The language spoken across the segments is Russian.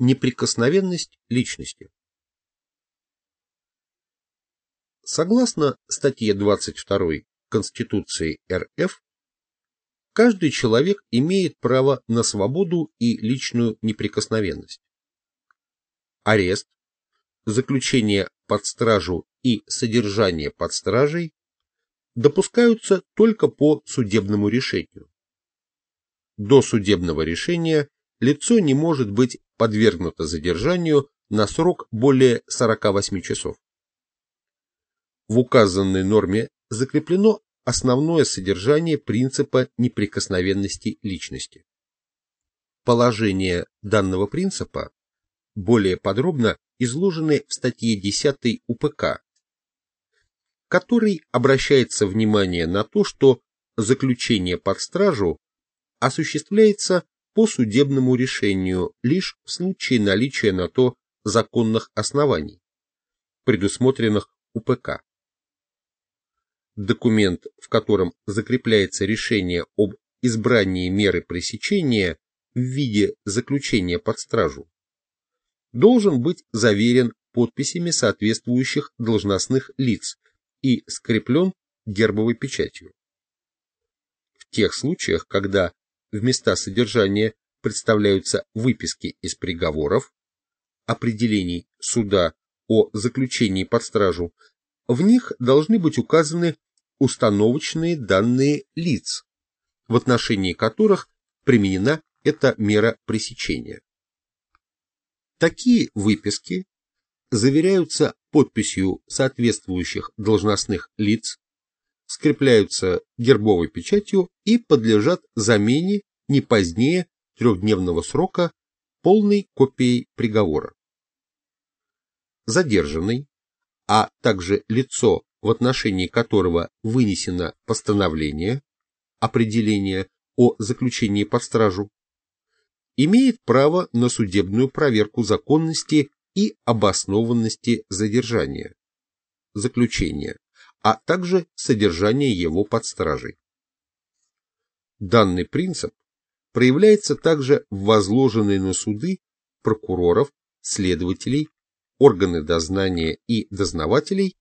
Неприкосновенность личности. Согласно статье 22 Конституции РФ, каждый человек имеет право на свободу и личную неприкосновенность. Арест, заключение под стражу и содержание под стражей допускаются только по судебному решению. До судебного решения лицо не может быть подвергнуто задержанию на срок более 48 часов. В указанной норме закреплено основное содержание принципа неприкосновенности личности. Положения данного принципа более подробно изложены в статье 10 УПК, который обращается внимание на то, что заключение под стражу осуществляется по судебному решению лишь в случае наличия на то законных оснований, предусмотренных УПК. Документ, в котором закрепляется решение об избрании меры пресечения в виде заключения под стражу, должен быть заверен подписями соответствующих должностных лиц и скреплен гербовой печатью. В тех случаях, когда в места содержания представляются выписки из приговоров, определений суда о заключении под стражу, в них должны быть указаны установочные данные лиц, в отношении которых применена эта мера пресечения. Такие выписки заверяются подписью соответствующих должностных лиц, скрепляются гербовой печатью и подлежат замене не позднее трехдневного срока полной копией приговора. Задержанный, а также лицо, в отношении которого вынесено постановление, определение о заключении под стражу, имеет право на судебную проверку законности и обоснованности задержания, заключения, а также содержания его под стражей. Данный принцип проявляется также в возложенной на суды прокуроров, следователей, органы дознания и дознавателей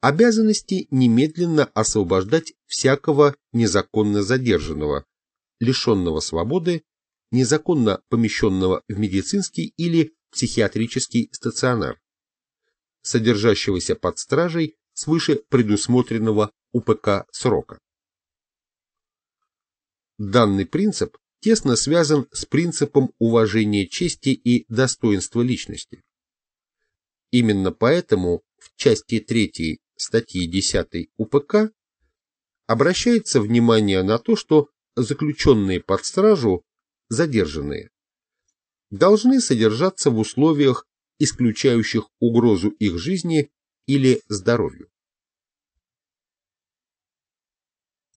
обязанности немедленно освобождать всякого незаконно задержанного, лишенного свободы незаконно помещенного в медицинский или психиатрический стационар, содержащегося под стражей свыше предусмотренного УПК срока. Данный принцип тесно связан с принципом уважения чести и достоинства личности. Именно поэтому в части 3 статьи 10 УПК обращается внимание на то, что заключенные под стражу задержанные, должны содержаться в условиях, исключающих угрозу их жизни или здоровью.